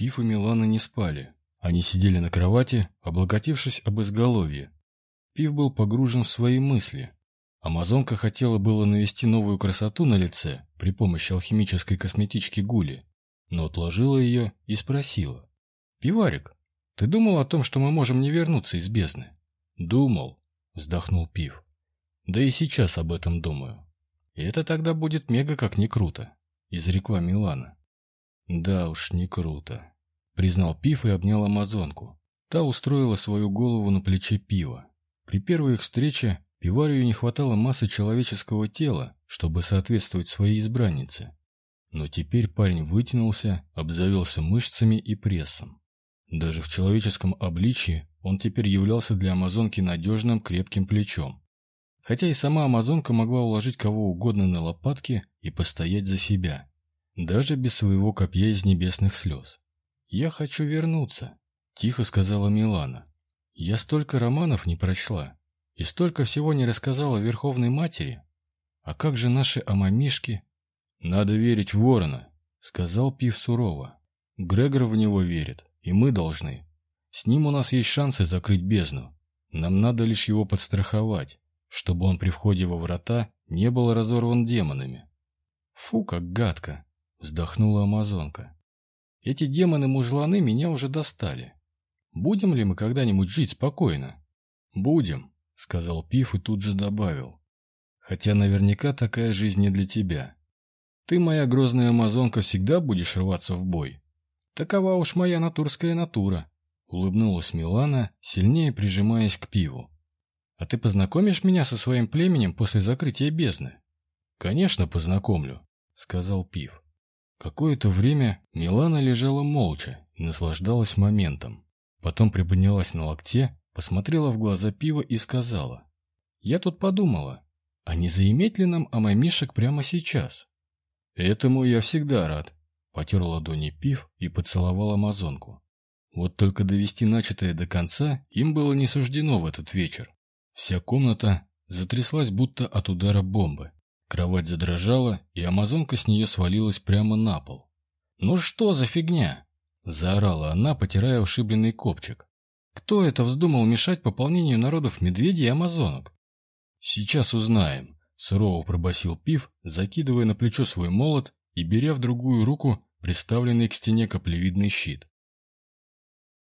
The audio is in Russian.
Пиф и Милана не спали. Они сидели на кровати, облокотившись об изголовье. Пив был погружен в свои мысли. Амазонка хотела было навести новую красоту на лице при помощи алхимической косметички Гули, но отложила ее и спросила. «Пиварик, ты думал о том, что мы можем не вернуться из бездны?» «Думал», — вздохнул Пив. «Да и сейчас об этом думаю. И это тогда будет мега как не круто», — изрекла Милана. «Да уж, не круто», — признал Пив и обнял Амазонку. Та устроила свою голову на плече Пива. При первой их встрече Пиварию не хватало массы человеческого тела, чтобы соответствовать своей избраннице. Но теперь парень вытянулся, обзавелся мышцами и прессом. Даже в человеческом обличии он теперь являлся для амазонки надежным крепким плечом. Хотя и сама амазонка могла уложить кого угодно на лопатки и постоять за себя, даже без своего копья из небесных слез. «Я хочу вернуться», — тихо сказала Милана. «Я столько романов не прочла, и столько всего не рассказала Верховной Матери. А как же наши амамишки? Надо верить в ворона, сказал Пив сурово. Грегор в него верит, и мы должны. С ним у нас есть шансы закрыть бездну. Нам надо лишь его подстраховать, чтобы он при входе во врата не был разорван демонами. Фу, как гадко, вздохнула амазонка. Эти демоны-мужланы меня уже достали. Будем ли мы когда-нибудь жить спокойно? Будем, сказал Пив и тут же добавил. Хотя наверняка такая жизнь не для тебя. Ты, моя грозная амазонка, всегда будешь рваться в бой. Такова уж моя натурская натура, улыбнулась Милана, сильнее прижимаясь к пиву. А ты познакомишь меня со своим племенем после закрытия бездны? Конечно, познакомлю, сказал Пив. Какое-то время Милана лежала молча и наслаждалась моментом. Потом приподнялась на локте посмотрела в глаза пива и сказала. «Я тут подумала, а не заиметь ли нам амамишек прямо сейчас?» «Этому я всегда рад», — потер ладони пив и поцеловал амазонку. Вот только довести начатое до конца им было не суждено в этот вечер. Вся комната затряслась будто от удара бомбы. Кровать задрожала, и амазонка с нее свалилась прямо на пол. «Ну что за фигня?» — заорала она, потирая ушибленный копчик. Кто это вздумал мешать пополнению народов медведей и амазонок? Сейчас узнаем, сурово пробасил Пив, закидывая на плечо свой молот и беря в другую руку приставленный к стене каплевидный щит.